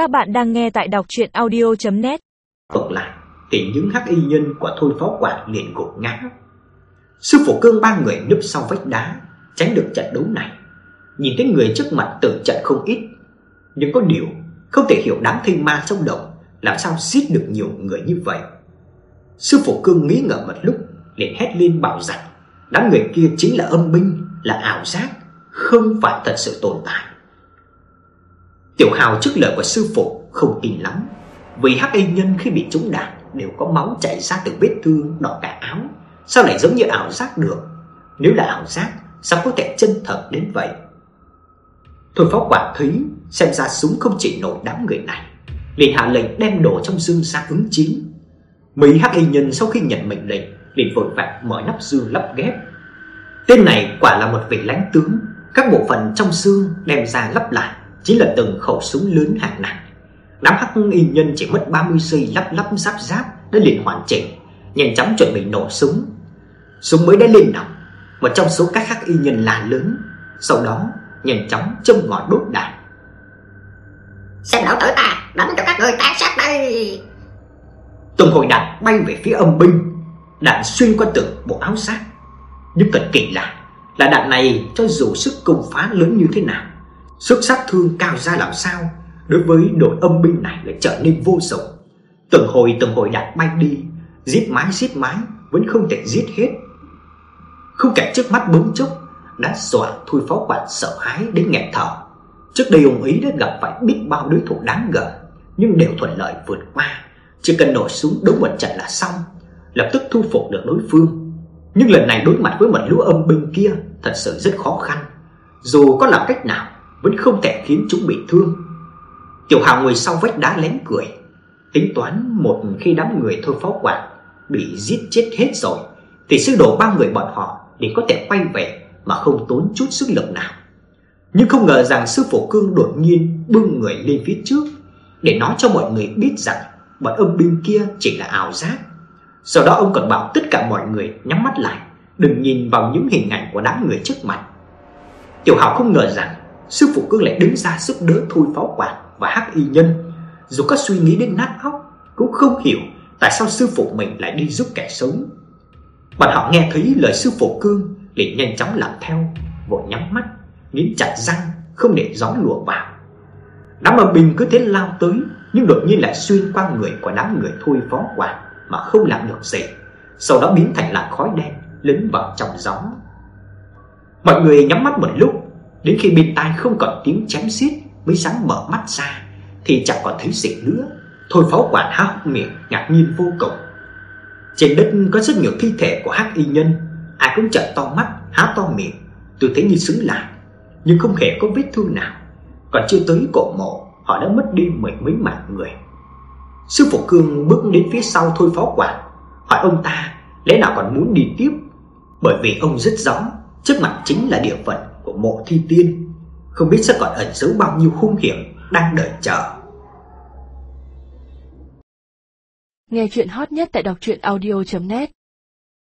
Các bạn đang nghe tại đọc chuyện audio.net Phật lại, thì những hắc y nhân của thôi phó quản liền gục ngã. Sư phụ cương ba người núp sau vách đá, Tránh được trận đấu này. Nhìn thấy người trước mặt tử trận không ít, Nhưng có điều Không thể hiểu đám thây ma trong động, Làm sao giết được nhiều người như vậy. Sư phụ cương nghĩ ngợi một lúc, liền hét lên bảo rằng, Đám người kia chính là âm binh, Là ảo giác, Không phải thật sự tồn tại. Tiểu Hào trước lời của sư phụ không tin lắm. Vì hắc y nhân khi bị trúng đạn Đều có máu chảy ra từ vết thương đỏ cả áo. Sao lại giống như ảo giác được? Nếu là ảo giác, Sao có thể chân thật đến vậy? Thôi phó quản thí Xem ra súng không chỉ nổi đám người này, liền hạ lệnh đem đồ trong dương ra ứng chiến. Mấy hắc y nhân sau khi nhận mệnh lệnh, liền vội vàng mở nắp dương lắp ghép. Tên này quả là một vị lãnh tướng, Các bộ phận trong xương đem ra lắp lại. Chính là từng khẩu súng lớn hạng nặng. Đám hắc y nhân chỉ mất 30 giây lắp lắp giáp giáp Đã liền hoàn chỉnh Nhanh chóng chuẩn bị nổ súng. Súng mới đã lên nòng Một trong số các hắc y nhân là lớn Sau đó nhanh chóng châm ngòi đốt đạn. Xem lão tử ta đánh cho các người tàn sát đây. Từng hồi đạn bay về phía âm binh Đạn xuyên qua từng bộ áo giáp. Nhưng thật kỳ lạ Là đạn này cho dù sức công phá lớn như thế nào Sức sát thương cao ra làm sao? Đối với đội âm binh này lại trở nên vô dụng Từng hồi từng hồi đạn bay đi. Giết mái giết mái, Vẫn không thể giết hết. Không cảnh trước mắt bỗng chốc Đã dọa Thôi Phó Quản sợ hãi đến nghẹt thở. Trước đây ông ấy đã gặp phải biết bao đối thủ đáng gờm Nhưng đều thuận lợi vượt qua. Chỉ cần nổ súng đấu một trận là xong, Lập tức thu phục được đối phương. Nhưng lần này đối mặt với một lũ âm binh kia Thật sự rất khó khăn. Dù có làm cách nào vẫn không thể khiến chúng bị thương. Tiểu Hạo ngồi sau vách đá lén cười. Tính toán một khi đám người thôi phó quản Bị giết chết hết rồi, Thì sư đồ ba người bọn họ Để có thể quay về Mà không tốn chút sức lực nào. Nhưng không ngờ rằng sư phụ cương đột nhiên Bưng người lên phía trước, Để nói cho mọi người biết rằng Bọn âm binh kia chỉ là ảo giác. Sau đó ông còn bảo tất cả mọi người nhắm mắt lại, Đừng nhìn vào những hình ảnh của đám người trước mặt. Tiểu Hạo không ngờ rằng Sư phụ cương lại đứng ra giúp đỡ thôi pháo quản và hắc y nhân. Dù có suy nghĩ đến nát óc, Cũng không hiểu tại sao sư phụ mình lại đi giúp kẻ xấu. Bọn họ nghe thấy lời sư phụ cương, liền nhanh chóng làm theo, Vội nhắm mắt, Nghiến chặt răng, Không để gió lùa vào. Đám âm binh cứ thế lao tới, Nhưng đột nhiên lại xuyên qua người của đám người thôi phó quản Mà không làm được gì. Sau đó biến thành làn khói đen Lấn vào trong gió. Mọi người nhắm mắt một lúc Đến khi bên tai không còn tiếng chém xiết Mới sáng mở mắt ra, Thì chẳng còn thấy gì nữa. Thôi pháo quản há hốc miệng, ngạc nhiên vô cùng. Trên đất có rất nhiều thi thể của hắc y nhân, Ai cũng trợn to mắt, há to miệng. Tôi thấy như sững lại, Nhưng không hề có vết thương nào. Còn chưa tới cổ mộ, Họ đã mất đi mười mấy mạng người. Sư phụ Cương bước đến phía sau thôi pháo quản, Hỏi ông ta, Lẽ nào còn muốn đi tiếp? Bởi vì ông rất rõ, Trước mặt chính là địa phận của mộ thi tiên. Không biết sẽ còn ẩn giấu bao nhiêu hung hiểm Đang đợi chờ. Nghe chuyện hot nhất tại đọc audio.net